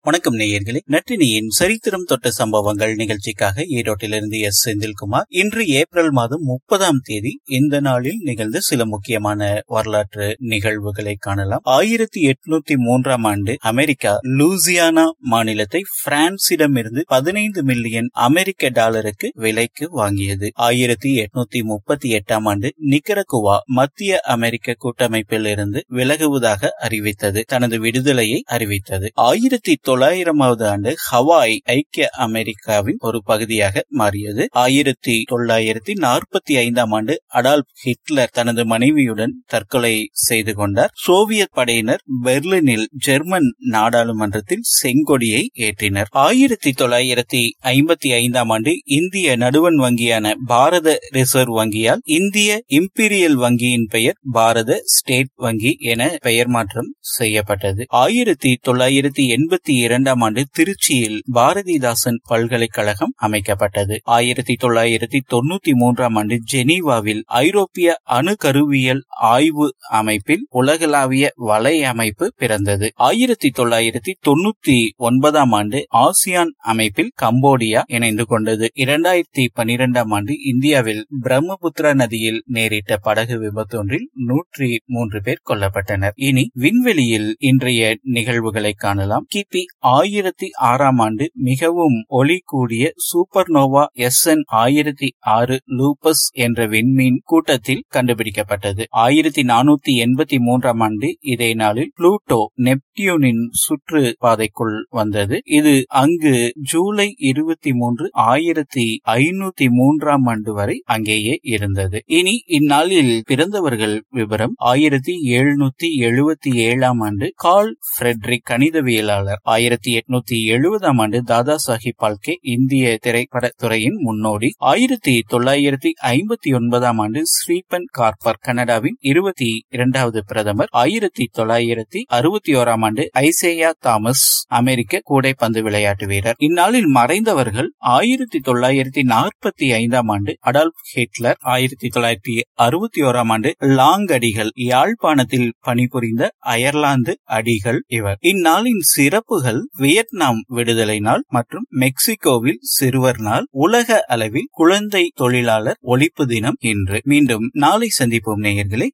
வணக்கம் நேயர்களே. நற்றினியின் சரித்திரம் தொட்ட சம்பவங்கள் நிகழ்ச்சிக்காக ஈரோட்டிலிருந்து எஸ். செந்தில்குமார். இன்று ஏப்ரல் மாதம் முப்பதாம் தேதி இந்த நாளில் நிகழ்ந்த சில முக்கியமான வரலாற்று நிகழ்வுகளை காணலாம். ஆயிரத்தி எட்நூத்தி மூன்றாம் ஆண்டு அமெரிக்கா லூசியானா மாநிலத்தை பிரான்சிடமிருந்து பதினைந்து மில்லியன் அமெரிக்க டாலருக்கு விலைக்கு வாங்கியது. ஆயிரத்தி எட்நூத்தி முப்பத்தி எட்டாம் ஆண்டு நிக்கரகுவா மத்திய அமெரிக்க கூட்டமைப்பில் இருந்து விலகுவதாக அறிவித்தது. தனது விடுதலையை அறிவித்தது. ஆயிரத்தி தொள்ளாயிரமாவது ஆண்டு ஹவாய் ஐக்கிய அமெரிக்காவின் ஒரு பகுதியாக மாறியது. ஆயிரத்தி தொள்ளாயிரத்தி நாற்பத்தி ஐந்தாம் ஆண்டு அடால்ப் ஹிட்லர் தனது மனைவியுடன் தற்கொலை செய்து கொண்டார். சோவியத் படையினர் பெர்லினில் ஜெர்மன் நாடாளுமன்றத்தில் செங்கொடியை ஏற்றினர். ஆயிரத்தி தொள்ளாயிரத்தி ஐம்பத்தி ஐந்தாம் ஆண்டு இந்திய நடுவன் வங்கியான பாரத ரிசர்வ் வங்கியால் இந்திய இம்பீரியல் வங்கியின் பெயர் பாரத ஸ்டேட் வங்கி என பெயர் மாற்றம் செய்யப்பட்டது. ஆயிரத்தி தொள்ளாயிரத்தி எண்பத்தி இரண்டாம் ஆண்டு திருச்சியில் பாரதிதாசன் பல்கலைக்கழகம் அமைக்கப்பட்டது. ஆயிரத்தி தொள்ளாயிரத்தி தொன்னூத்தி மூன்றாம் ஆண்டு ஜெனீவாவில் ஐரோப்பிய அணு கருவியல் ஆய்வு அமைப்பில் உலகளாவிய வலை அமைப்பு பிறந்தது. ஆயிரத்தி தொள்ளாயிரத்தி தொன்னூத்தி ஒன்பதாம் ஆண்டு ஆசியான் அமைப்பில் கம்போடியா இணைந்து கொண்டது. இரண்டாயிரத்தி பனிரெண்டாம் ஆண்டு இந்தியாவில் பிரம்மபுத்திரா நதியில் நேரிட்ட படகு விபத்தொன்றில் நூற்றி மூன்று பேர் கொல்லப்பட்டனர். இனி விண்வெளியில் இன்றைய நிகழ்வுகளை காணலாம். கிபி ஆயிரத்தி ஆறாம் ஆண்டு மிகவும் ஒளி கூடிய சூப்பர் நோவா எஸ் என் ஆயிரத்தி ஆறு லூபஸ் என்ற விண்மீன் கூட்டத்தில் கண்டுபிடிக்கப்பட்டது. ஆயிரத்தி நானூத்தி எண்பத்தி மூன்றாம் ஆண்டு இதே நாளில் புளூட்டோ நெப்டியூனின் சுற்று பாதைக்குள் வந்தது. இது அங்கு ஜூலை இருபத்தி மூன்று ஆயிரத்தி ஐநூத்தி மூன்றாம் ஆண்டு வரை அங்கேயே இருந்தது. இனி இந்நாளில் பிறந்தவர்கள் விவரம் ஆயிரத்தி எழுநூத்தி எழுபத்தி ஏழாம் ஆண்டு கால் பிரெட்ரிக் கணிதவியலாளர் ஆயிரத்தி எட்நூத்தி எழுபதாம் ஆண்டு தாதா சாஹிப் பால்கே இந்திய திரைப்பட துறையின் முன்னோடி. ஆயிரத்தி தொள்ளாயிரத்தி ஐம்பத்தி ஒன்பதாம் ஆண்டு ஸ்ரீபன் கார்பர் கனடாவின் இருபத்தி இரண்டாவது பிரதமர். ஆயிரத்தி தொள்ளாயிரத்தி அறுபத்தி ஓராம் ஆண்டு ஐசேயா தாமஸ் அமெரிக்க கூடைப்பந்து விளையாட்டு வீரர். இந்நாளில் மறைந்தவர்கள் ஆயிரத்தி தொள்ளாயிரத்தி நாற்பத்தி ஐந்தாம் ஆண்டு அடால்ப் ஹிட்லர். ஆயிரத்தி தொள்ளாயிரத்தி அறுபத்தி ஓராம் ஆண்டு லாங் அடிகள் யாழ்ப்பாணத்தில் பணிபுரிந்த அயர்லாந்து அடிகள் இவர். இந்நாளின் சிறப்புகள் வியட்நாம் விடுதலை நாள் மற்றும் மெக்சிகோவில் சிறுவர் நாள் உலக அளவில் குழந்தை தொழிலாளர் ஒழிப்பு தினம் இன்று. மீண்டும் நாளை சந்திப்போம் நேயர்களே.